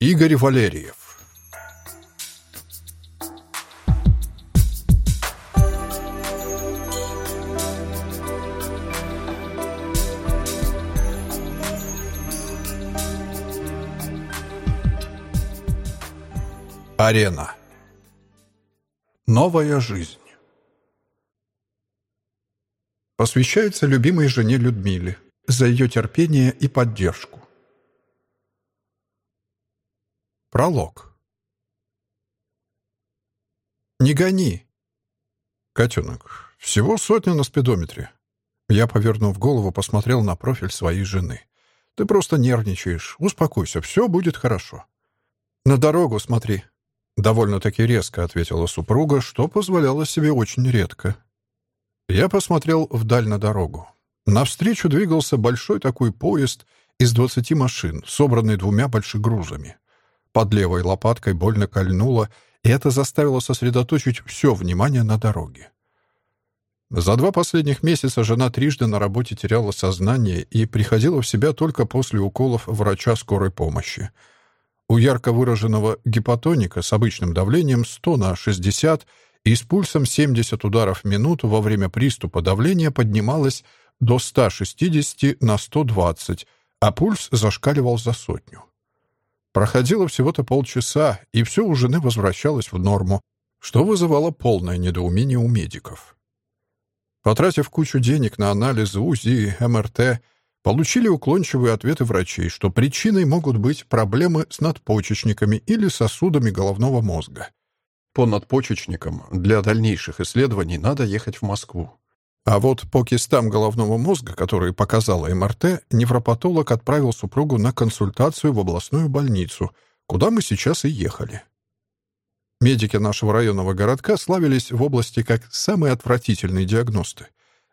Игорь Валерьев. Арена. Новая жизнь. Посвящается любимой жене Людмиле за ее терпение и поддержку. Пролог. «Не гони!» «Котенок, всего сотня на спидометре». Я, повернув голову, посмотрел на профиль своей жены. «Ты просто нервничаешь. Успокойся, все будет хорошо». «На дорогу смотри», — довольно-таки резко ответила супруга, что позволяло себе очень редко. Я посмотрел вдаль на дорогу. Навстречу двигался большой такой поезд из двадцати машин, собранный двумя большегрузами. Под левой лопаткой больно кольнуло, и это заставило сосредоточить все внимание на дороге. За два последних месяца жена трижды на работе теряла сознание и приходила в себя только после уколов врача скорой помощи. У ярко выраженного гипотоника с обычным давлением 100 на 60 и с пульсом 70 ударов в минуту во время приступа давления поднималось до 160 на 120, а пульс зашкаливал за сотню. Проходило всего-то полчаса, и все у жены возвращалось в норму, что вызывало полное недоумение у медиков. Потратив кучу денег на анализы УЗИ, МРТ, получили уклончивые ответы врачей, что причиной могут быть проблемы с надпочечниками или сосудами головного мозга. По надпочечникам для дальнейших исследований надо ехать в Москву. А вот по кистам головного мозга, которые показала МРТ, невропатолог отправил супругу на консультацию в областную больницу, куда мы сейчас и ехали. Медики нашего районного городка славились в области как самые отвратительные диагносты.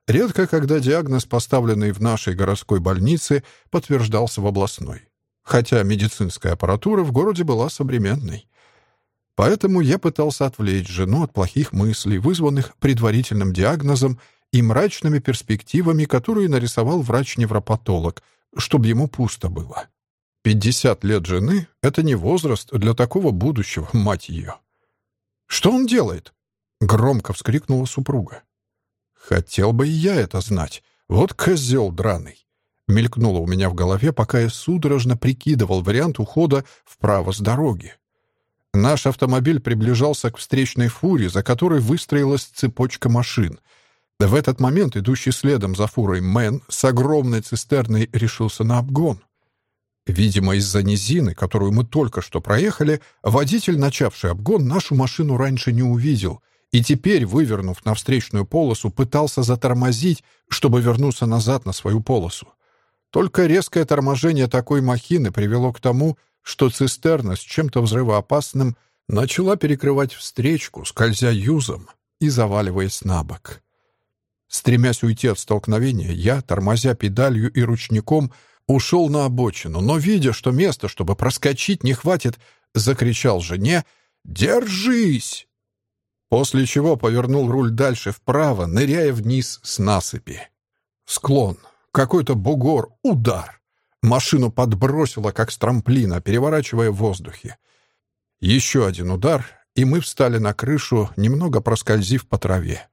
Редко, когда диагноз, поставленный в нашей городской больнице, подтверждался в областной. Хотя медицинская аппаратура в городе была современной. Поэтому я пытался отвлечь жену от плохих мыслей, вызванных предварительным диагнозом и мрачными перспективами, которые нарисовал врач-невропатолог, чтобы ему пусто было. 50 лет жены — это не возраст для такого будущего, мать ее. «Что он делает?» — громко вскрикнула супруга. «Хотел бы и я это знать. Вот козел драный!» Мелькнуло у меня в голове, пока я судорожно прикидывал вариант ухода вправо с дороги. Наш автомобиль приближался к встречной фуре, за которой выстроилась цепочка машин — в этот момент идущий следом за фурой Мэн с огромной цистерной решился на обгон. Видимо, из-за низины, которую мы только что проехали, водитель, начавший обгон, нашу машину раньше не увидел и теперь, вывернув на встречную полосу, пытался затормозить, чтобы вернуться назад на свою полосу. Только резкое торможение такой махины привело к тому, что цистерна с чем-то взрывоопасным начала перекрывать встречку, скользя юзом и заваливаясь на бок. Стремясь уйти от столкновения, я, тормозя педалью и ручником, ушел на обочину, но, видя, что места, чтобы проскочить, не хватит, закричал жене «Держись!» После чего повернул руль дальше вправо, ныряя вниз с насыпи. Склон, какой-то бугор, удар. Машину подбросило, как с трамплина, переворачивая в воздухе. Еще один удар, и мы встали на крышу, немного проскользив по траве.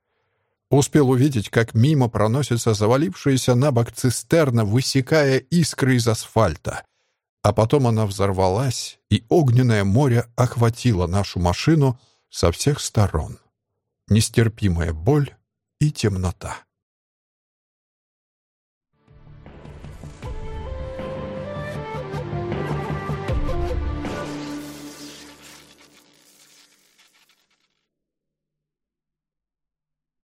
Успел увидеть, как мимо проносится завалившаяся на бок цистерна, высекая искры из асфальта. А потом она взорвалась, и огненное море охватило нашу машину со всех сторон. Нестерпимая боль и темнота.